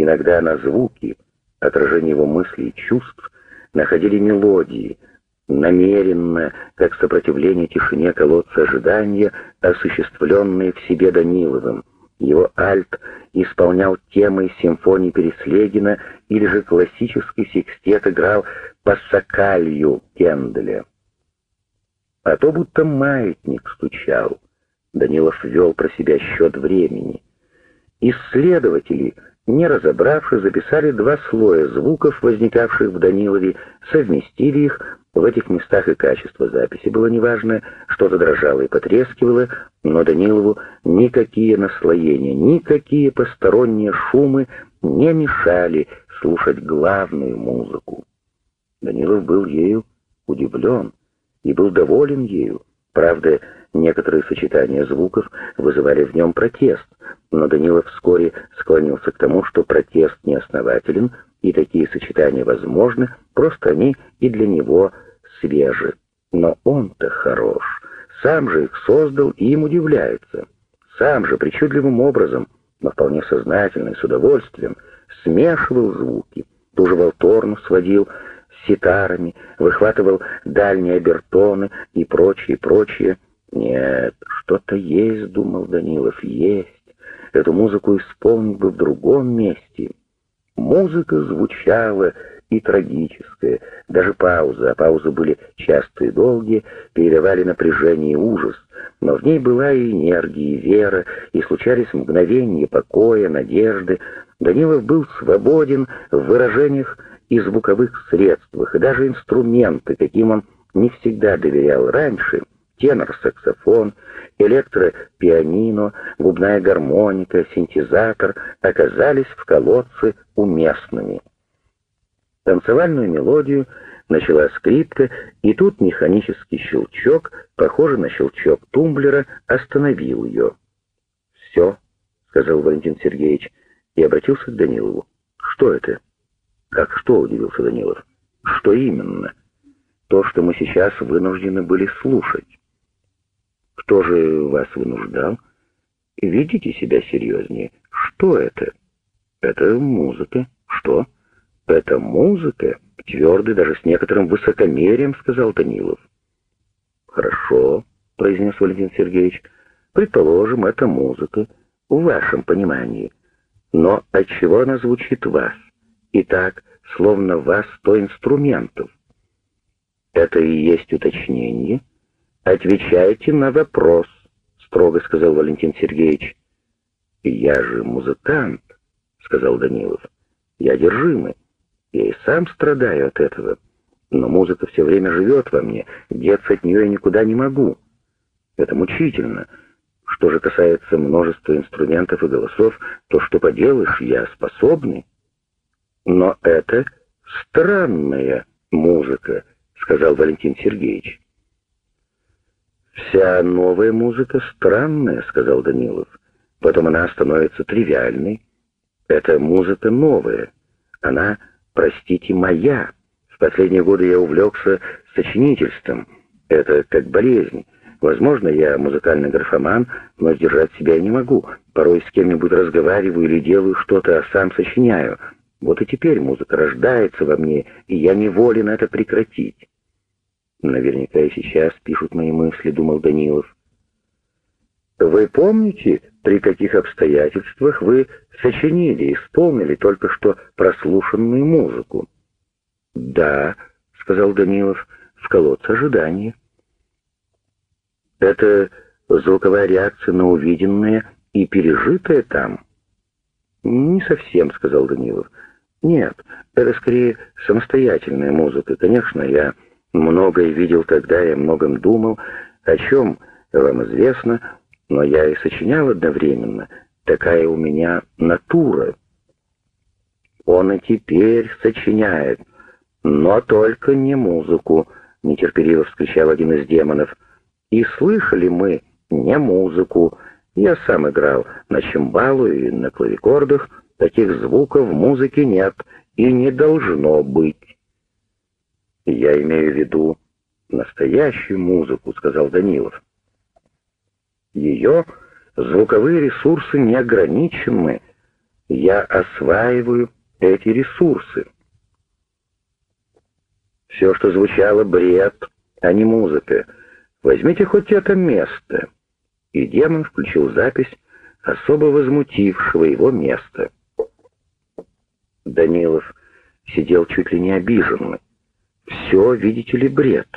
Иногда на звуки, отражение его мыслей и чувств, находили мелодии, намеренно, как сопротивление тишине колодца ожидания, осуществленные в себе Даниловым. Его альт исполнял темы симфонии Переслегина или же классический секстет играл по сокалью Кенделя. А то будто маятник стучал. Данилов вел про себя счет времени. Исследователи, не разобравшись, записали два слоя звуков, возникавших в Данилове, совместили их, в этих местах и качество записи было неважно, что-то дрожало и потрескивало, но Данилову никакие наслоения, никакие посторонние шумы не мешали слушать главную музыку. Данилов был ею удивлен и был доволен ею. Правда, некоторые сочетания звуков вызывали в нем протест, но Данилов вскоре склонился к тому, что протест неоснователен, и такие сочетания возможны, просто они и для него свежи. Но он-то хорош, сам же их создал и им удивляется. Сам же причудливым образом, но вполне сознательно и с удовольствием, смешивал звуки, ту же волторну сводил с ситарами, выхватывал дальние обертоны и прочее, прочее. Нет, что-то есть, думал Данилов, есть. Эту музыку исполнить бы в другом месте. Музыка звучала и трагическая, даже паузы, а паузы были частые и долгие, передавали напряжение и ужас, но в ней была и энергия, и вера, и случались мгновения покоя, надежды. Данилов был свободен в выражениях и звуковых средствах, и даже инструменты, каким он не всегда доверял раньше, тенор-саксофон, электропианино, губная гармоника, синтезатор, оказались в колодце уместными. Танцевальную мелодию начала скрипка, и тут механический щелчок, похожий на щелчок тумблера, остановил ее. «Все», — сказал Валентин Сергеевич, и обратился к Данилову. «Что это?» «Как что?» — удивился Данилов. «Что именно?» «То, что мы сейчас вынуждены были слушать». «Кто же вас вынуждал?» «Ведите себя серьезнее. Что это?» «Это музыка. Что?» «Это музыка?» — твердый, даже с некоторым высокомерием, сказал Данилов. «Хорошо», — произнес Валентин Сергеевич. «Предположим, это музыка, в вашем понимании. Но отчего она звучит вас? И так, словно вас сто инструментов. Это и есть уточнение. Отвечайте на вопрос, строго сказал Валентин Сергеевич. Я же музыкант, сказал Данилов. Я одержимый. Я и сам страдаю от этого. Но музыка все время живет во мне, деться от нее я никуда не могу. Это мучительно. Что же касается множества инструментов и голосов, то что поделаешь, я способный. Но это странная музыка, сказал Валентин Сергеевич. «Вся новая музыка странная», — сказал Данилов. «Потом она становится тривиальной. Это музыка новая. Она простите, моя. В последние годы я увлекся сочинительством. Это как болезнь. Возможно, я музыкальный графоман, но сдержать себя не могу. Порой с кем-нибудь разговариваю или делаю что-то, а сам сочиняю. Вот и теперь музыка рождается во мне, и я неволен это прекратить. Наверняка и сейчас пишут мои мысли, думал Данилов. Вы помните, при каких обстоятельствах вы сочинили, исполнили только что прослушанную музыку? Да, сказал Данилов, в колодце ожидания. Это звуковая реакция на увиденное и пережитое там? Не совсем, сказал Данилов. Нет, это скорее самостоятельная музыка. Конечно, я многое видел тогда, я многом думал, о чем вам известно, но я и сочинял одновременно. Такая у меня натура. Он и теперь сочиняет, но только не музыку, нетерпеливо вскричал один из демонов. И слышали мы не музыку. Я сам играл на чимбалу и на клавикордах. Таких звуков в музыке нет и не должно быть. Я имею в виду настоящую музыку, сказал Данилов. Ее звуковые ресурсы не ограничены. я осваиваю эти ресурсы. Все, что звучало, бред, а не музыка. Возьмите хоть это место. И демон включил запись особо возмутившего его места. Данилов сидел чуть ли не обиженный. Все, видите ли, бред.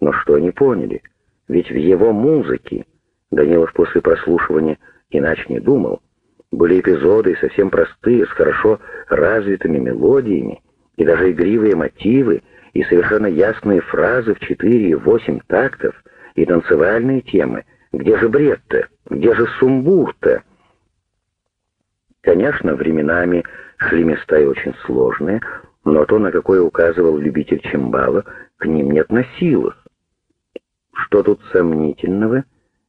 Но что они поняли? Ведь в его музыке, Данилов после прослушивания иначе не думал, были эпизоды совсем простые, с хорошо развитыми мелодиями, и даже игривые мотивы, и совершенно ясные фразы в четыре и восемь тактов, и танцевальные темы. Где же бред-то? Где же сумбур-то? Конечно, временами шли места и очень сложные, но то, на какое указывал любитель Чимбала, к ним не относилось. «Что тут сомнительного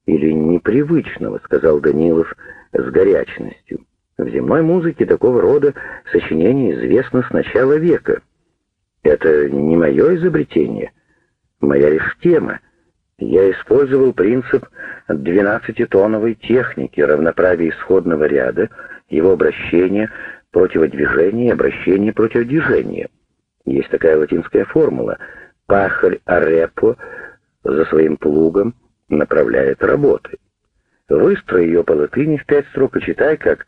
или непривычного?» — сказал Данилов с горячностью. «В земной музыке такого рода сочинения известно с начала века. Это не мое изобретение, моя лишь тема. Я использовал принцип двенадцатитоновой техники равноправия исходного ряда, его обращения, противодвижения и обращения против движения. Есть такая латинская формула «пахарь арепо» за своим плугом направляет работы. Выстрой ее по латыни в пять строк и читай как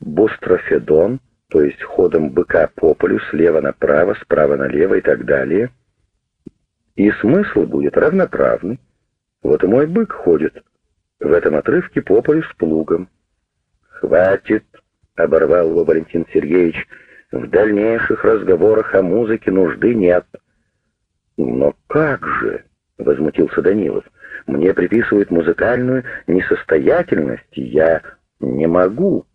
«бустрофедон», то есть ходом быка по полю слева направо, справа налево и так далее. И смысл будет равноправный. Вот и мой бык ходит в этом отрывке по полю с плугом. «Хватит!» — оборвал его Валентин Сергеевич. «В дальнейших разговорах о музыке нужды нет». «Но как же?» — возмутился Данилов. «Мне приписывают музыкальную несостоятельность, и я не могу».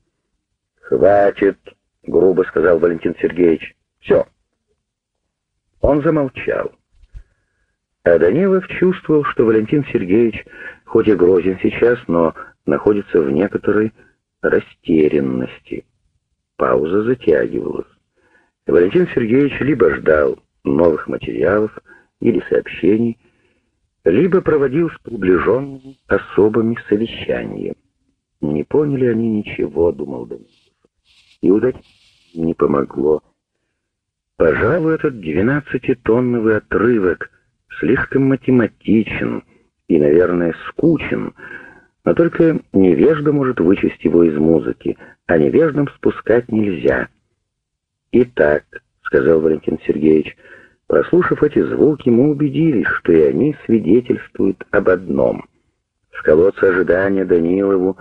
«Хватит!» — грубо сказал Валентин Сергеевич. «Все». Он замолчал. А Данилов чувствовал, что Валентин Сергеевич, хоть и грозен сейчас, но находится в некоторой растерянности. Пауза затягивалась. Валентин Сергеевич либо ждал новых материалов или сообщений, либо проводил с приближенными особыми совещания. Не поняли они ничего, думал Данилов. И удать не помогло. Пожалуй, этот двенадцатитонновый отрывок слишком математичен и, наверное, скучен, но только невежда может вычесть его из музыки, а невеждам спускать нельзя. «Итак», — сказал Валентин Сергеевич, — прослушав эти звуки, мы убедились, что и они свидетельствуют об одном. В колодце ожидания Данилову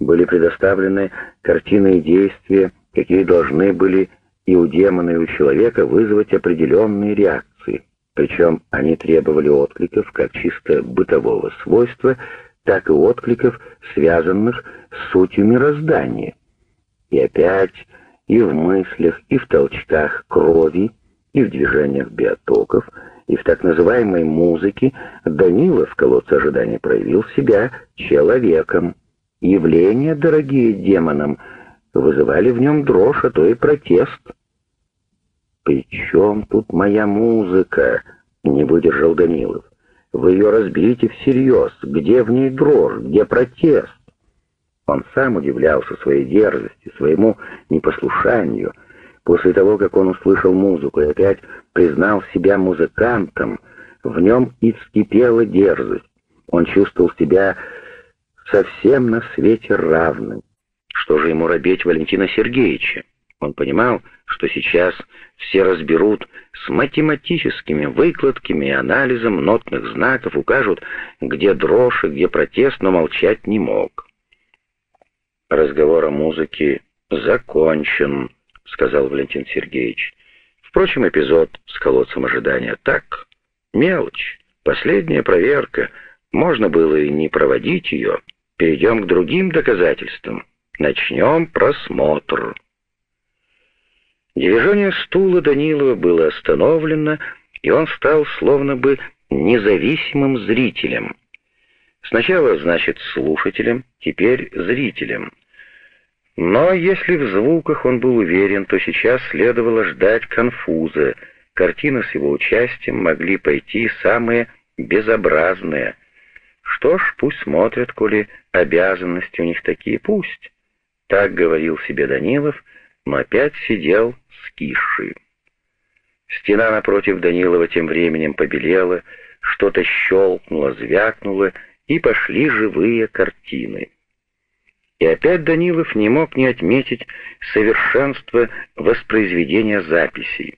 были предоставлены картины и действия, какие должны были и у демона, и у человека вызвать определенные реакции. Причем они требовали откликов как чисто бытового свойства, так и откликов, связанных с сутью мироздания. И опять и в мыслях, и в толчках крови, и в движениях биотоков, и в так называемой музыке Данила в колодце ожидания проявил себя человеком. Явления, дорогие демонам, вызывали в нем дрожь, а то и протест. «При чем тут моя музыка?» — не выдержал Данилов. «Вы ее разберите всерьез. Где в ней дрожь? Где протест?» Он сам удивлялся своей дерзости, своему непослушанию. После того, как он услышал музыку и опять признал себя музыкантом, в нем и вскипела дерзость. Он чувствовал себя совсем на свете равным. Что же ему робеть Валентина Сергеевича? Он понимал, что сейчас все разберут с математическими выкладками и анализом нотных знаков, укажут, где дрожь и где протест, но молчать не мог. «Разговор о музыке закончен», — сказал Валентин Сергеевич. Впрочем, эпизод с колодцем ожидания так, мелочь, последняя проверка, можно было и не проводить ее. Перейдем к другим доказательствам. Начнем просмотр. Движение стула Данилова было остановлено, и он стал словно бы независимым зрителем. Сначала, значит, слушателем, теперь зрителем. Но если в звуках он был уверен, то сейчас следовало ждать конфуза. Картины с его участием могли пойти самые безобразные. Что ж, пусть смотрят, коли обязанности у них такие, пусть. Так говорил себе Данилов, опять сидел скисший. Стена напротив Данилова тем временем побелела, что-то щелкнуло, звякнуло, и пошли живые картины. И опять Данилов не мог не отметить совершенство воспроизведения записей,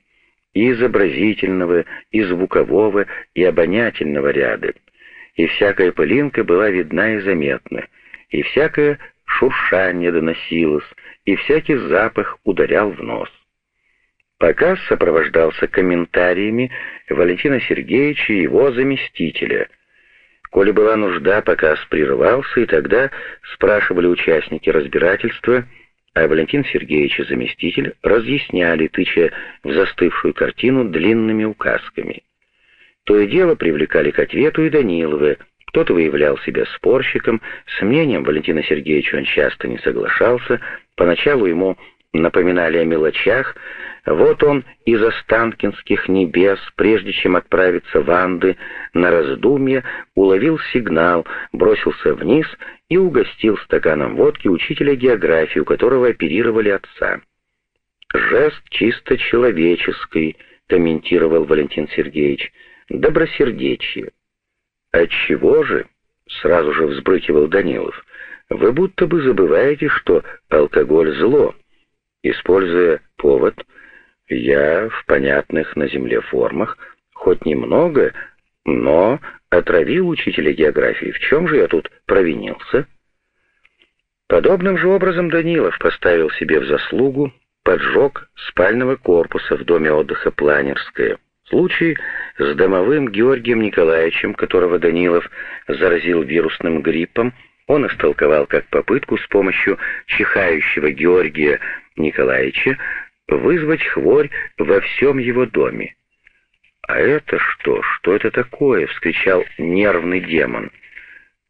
и изобразительного, и звукового, и обонятельного ряда. И всякая пылинка была видна и заметна, и всякое шуршание доносилось, и всякий запах ударял в нос. Показ сопровождался комментариями Валентина Сергеевича и его заместителя. Коли была нужда, показ прерывался, и тогда спрашивали участники разбирательства, а Валентин Сергеевич и заместитель разъясняли, тыча в застывшую картину длинными указками. То и дело привлекали к ответу и Данилова, кто-то выявлял себя спорщиком, с мнением Валентина Сергеевича он часто не соглашался, поначалу ему напоминали о мелочах, вот он из Останкинских небес, прежде чем отправиться в Анды на раздумье, уловил сигнал, бросился вниз и угостил стаканом водки учителя географии, у которого оперировали отца. «Жест чисто человеческий», — комментировал Валентин Сергеевич, — «добросердечие». «Отчего же?» — сразу же взбрыкивал Данилов. «Вы будто бы забываете, что алкоголь — зло. Используя повод, я в понятных на земле формах хоть немного, но отравил учителя географии. В чем же я тут провинился? Подобным же образом Данилов поставил себе в заслугу поджог спального корпуса в доме отдыха «Планерская». Случай с домовым Георгием Николаевичем, которого Данилов заразил вирусным гриппом, он истолковал как попытку с помощью чихающего Георгия Николаевича вызвать хворь во всем его доме. «А это что? Что это такое?» — вскричал нервный демон.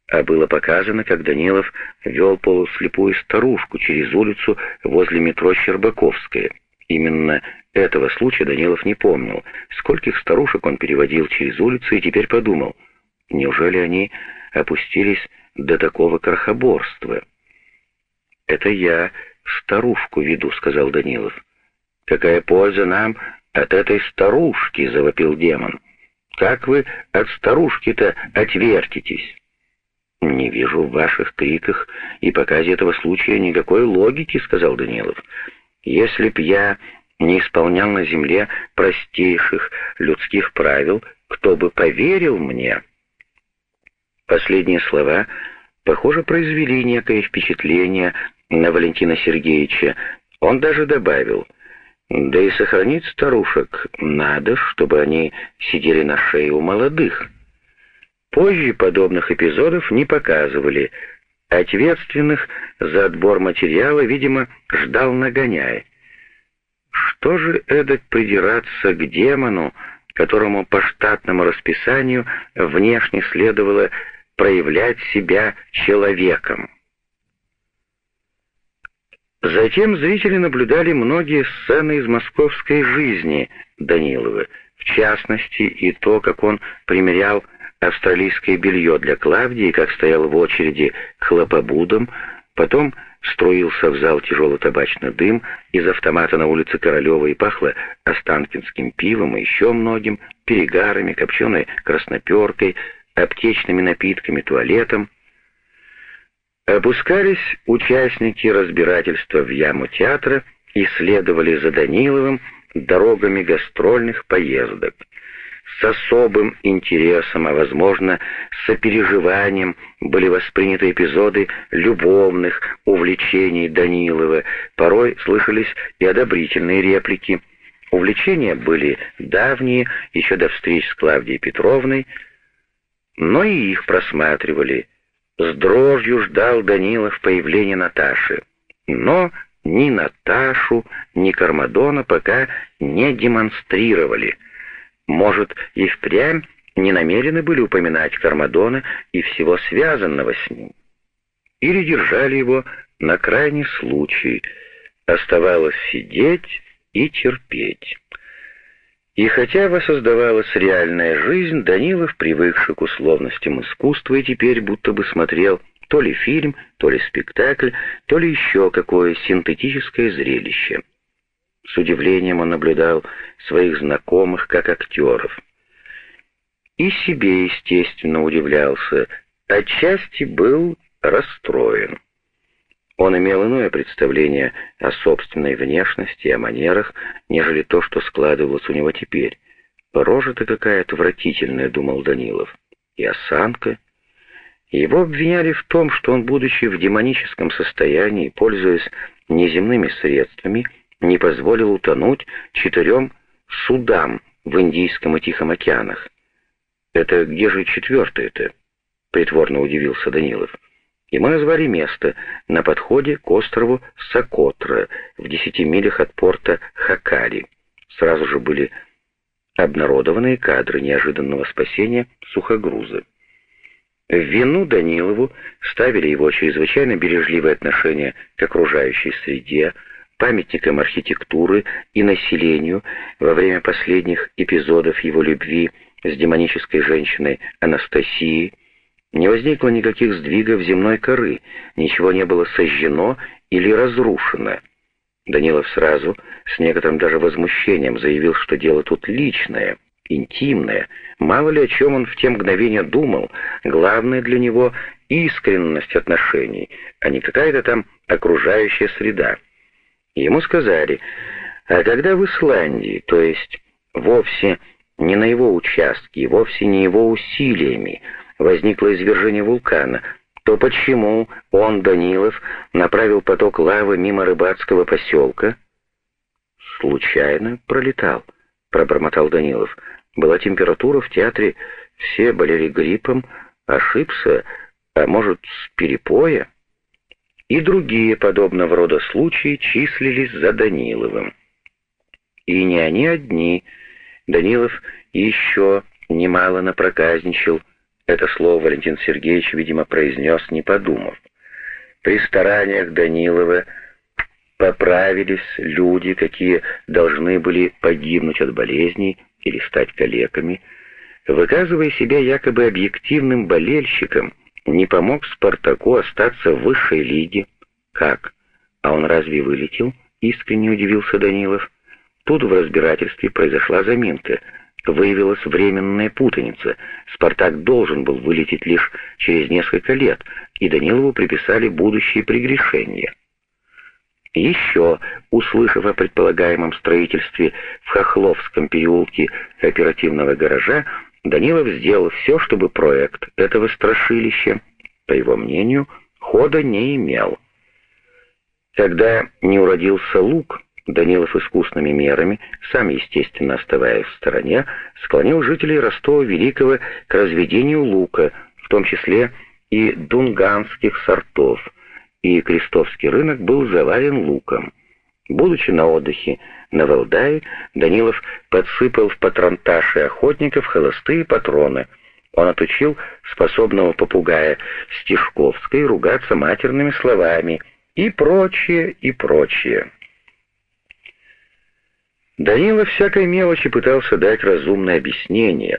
А было показано, как Данилов вел полуслепую старушку через улицу возле метро Щербаковская. Именно этого случая Данилов не помнил. Скольких старушек он переводил через улицу и теперь подумал, неужели они опустились до такого крохоборства? «Это я старушку веду», — сказал Данилов. «Какая польза нам от этой старушки?» — завопил демон. «Как вы от старушки-то отвертитесь?» «Не вижу в ваших криках и показе этого случая никакой логики», — сказал Данилов. «Если б я не исполнял на земле простейших людских правил, кто бы поверил мне?» Последние слова, похоже, произвели некое впечатление на Валентина Сергеевича. Он даже добавил — да и сохранить старушек надо, чтобы они сидели на шее у молодых. Позже подобных эпизодов не показывали. Ответственных за отбор материала, видимо, ждал нагоняй. Что же эдак придираться к демону, которому по штатному расписанию внешне следовало проявлять себя человеком? Затем зрители наблюдали многие сцены из московской жизни Данилова, в частности и то, как он примерял австралийское белье для Клавдии, как стоял в очереди к хлопобудам, потом струился в зал тяжелый табачный дым, из автомата на улице Королева и пахло останкинским пивом и еще многим, перегарами, копченой красноперкой, аптечными напитками, туалетом. Опускались участники разбирательства в яму театра и следовали за Даниловым дорогами гастрольных поездок. С особым интересом, а возможно, с сопереживанием были восприняты эпизоды любовных увлечений Данилова, порой слышались и одобрительные реплики. Увлечения были давние, еще до встреч с Клавдией Петровной, но и их просматривали – с дрожью ждал Данилов появления Наташи. Но ни Наташу, ни Кармадона пока не демонстрировали. Может, и впрямь не намерены были упоминать Кармадона и всего связанного с ним. Или держали его на крайний случай. Оставалось сидеть и терпеть. И хотя воссоздавалась реальная жизнь, Данилов, привыкший к условностям искусства, и теперь будто бы смотрел То ли фильм, то ли спектакль, то ли еще какое синтетическое зрелище. С удивлением он наблюдал своих знакомых как актеров. И себе, естественно, удивлялся, отчасти был расстроен. Он имел иное представление о собственной внешности о манерах, нежели то, что складывалось у него теперь. «Рожа-то какая отвратительная», — думал Данилов. «И осанка». Его обвиняли в том, что он, будучи в демоническом состоянии, пользуясь неземными средствами, не позволил утонуть четырем судам в Индийском и Тихом океанах. «Это где же четвертый-то?» — притворно удивился Данилов. И мы назвали место на подходе к острову Сокотра в десяти милях от порта Хакари. Сразу же были обнародованные кадры неожиданного спасения сухогруза. В вину Данилову ставили его чрезвычайно бережливое отношение к окружающей среде, памятникам архитектуры и населению во время последних эпизодов его любви с демонической женщиной Анастасией, не возникло никаких сдвигов земной коры, ничего не было сожжено или разрушено. Данилов сразу, с некоторым даже возмущением, заявил, что дело тут личное, интимное. Мало ли о чем он в те мгновения думал, главное для него — искренность отношений, а не какая-то там окружающая среда. Ему сказали, а когда в Исландии, то есть вовсе не на его участке и вовсе не его усилиями, возникло извержение вулкана, то почему он, Данилов, направил поток лавы мимо рыбацкого поселка? «Случайно пролетал», — пробормотал Данилов. «Была температура в театре, все болели гриппом, ошибся, а может, с перепоя?» И другие подобного рода случаи числились за Даниловым. И не они одни. Данилов еще немало напроказничал, это слово Валентин Сергеевич, видимо, произнес, не подумав. При стараниях Данилова поправились люди, какие должны были погибнуть от болезней или стать калеками. Выказывая себя якобы объективным болельщиком, не помог Спартаку остаться в высшей лиге. Как? А он разве вылетел? Искренне удивился Данилов. Тут в разбирательстве произошла заминка — выявилась временная путаница. «Спартак» должен был вылететь лишь через несколько лет, и Данилову приписали будущие прегрешения. Еще, услышав о предполагаемом строительстве в Хохловском переулке кооперативного гаража, Данилов сделал все, чтобы проект этого страшилища, по его мнению, хода не имел. Когда не уродился лук, Данилов искусными мерами, сам, естественно, оставаясь в стороне, склонил жителей Ростова Великого к разведению лука, в том числе и дунганских сортов, и Крестовский рынок был завален луком. Будучи на отдыхе на Валдае, Данилов подсыпал в патронташи охотников холостые патроны. Он отучил способного попугая Стишковской ругаться матерными словами и прочее, и прочее. Данила всякой мелочи пытался дать разумное объяснение.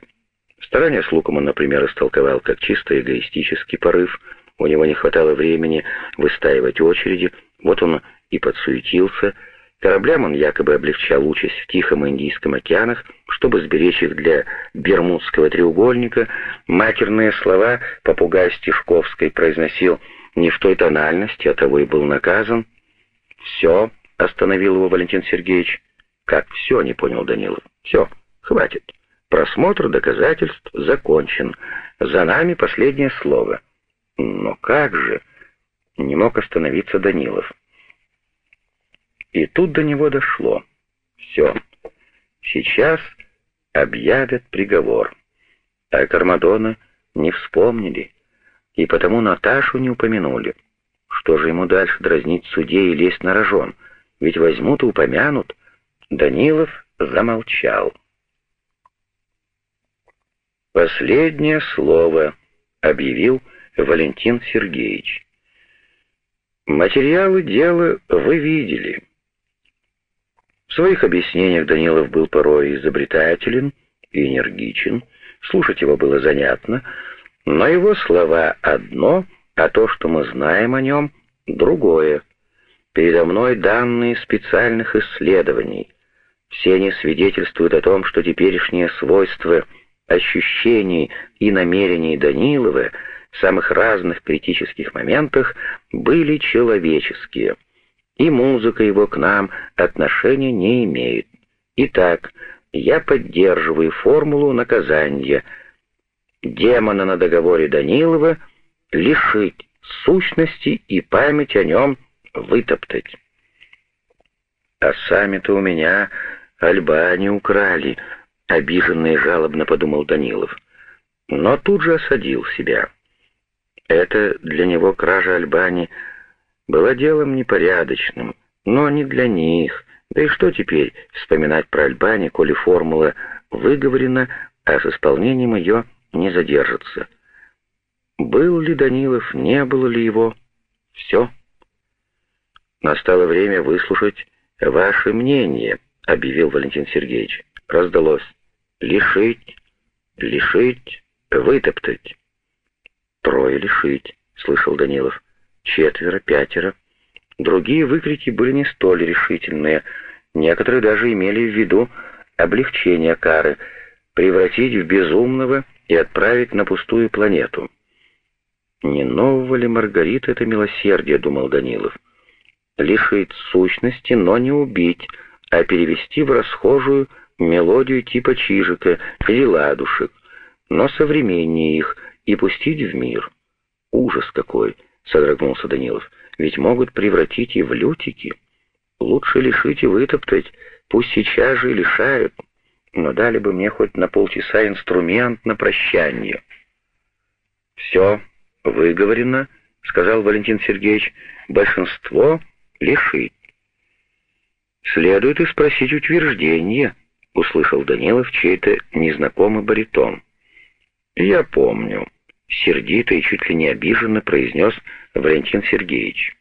Старание с луком он, например, истолковал как чисто эгоистический порыв. У него не хватало времени выстаивать очереди, вот он и подсуетился. Кораблям он якобы облегчал участь в Тихом и Индийском океанах, чтобы сберечь их для Бермудского треугольника. Матерные слова попугай Стишковской произносил не в той тональности, а того и был наказан. «Все», — остановил его Валентин Сергеевич, «Как все?» — не понял Данилов. «Все, хватит. Просмотр доказательств закончен. За нами последнее слово». «Но как же?» — не мог остановиться Данилов. И тут до него дошло. «Все. Сейчас объявят приговор». А Кармадона не вспомнили, и потому Наташу не упомянули. Что же ему дальше дразнить судей и лезть на рожон? Ведь возьмут и упомянут — Данилов замолчал. «Последнее слово», — объявил Валентин Сергеевич. «Материалы дела вы видели». В своих объяснениях Данилов был порой изобретателен и энергичен, слушать его было занятно, но его слова одно, а то, что мы знаем о нем, другое. Передо мной данные специальных исследований. Все они свидетельствуют о том, что теперешние свойства ощущений и намерений Данилова в самых разных критических моментах были человеческие, и музыка его к нам отношения не имеет. Итак, я поддерживаю формулу наказания. Демона на договоре Данилова лишить сущности и память о нем вытоптать. А сами-то у меня Альбани украли, обиженно и жалобно подумал Данилов. Но тут же осадил себя. Это для него кража Альбани была делом непорядочным, но не для них. Да и что теперь вспоминать про Альбани, коли формула выговорена, а с исполнением ее не задержится? Был ли Данилов, не было ли его? Все. Настало время выслушать ваше мнение, объявил Валентин Сергеевич. Раздалось. Лишить, лишить, вытоптать. Трое лишить, слышал Данилов. Четверо, пятеро. Другие выкрики были не столь решительные. Некоторые даже имели в виду облегчение кары, превратить в безумного и отправить на пустую планету. «Не нового ли Маргарита это милосердие?» — думал Данилов. «Лишить сущности, но не убить, а перевести в расхожую мелодию типа чижика или ладушек, но современнее их и пустить в мир. Ужас какой!» — содрогнулся Данилов. «Ведь могут превратить и в лютики. Лучше лишить и вытоптать, пусть сейчас же лишают, но дали бы мне хоть на полчаса инструмент на прощание». «Все», выговорено, сказал Валентин Сергеевич, большинство лишить. Следует и спросить утверждение, услышал Данилов чей-то незнакомый баритон. Я помню, сердито и чуть ли не обиженно произнес Валентин Сергеевич.